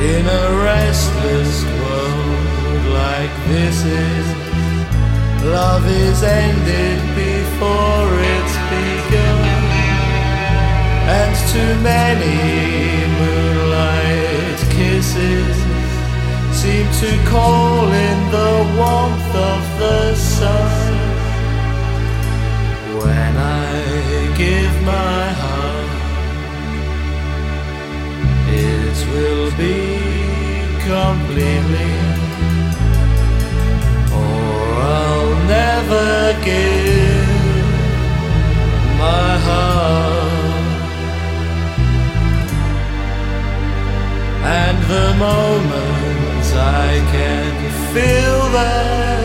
In a restless world like this is, love is ended before it's begun. And too many moonlight kisses seem to call in completely, or I'll never give my heart. And the moment I can feel that.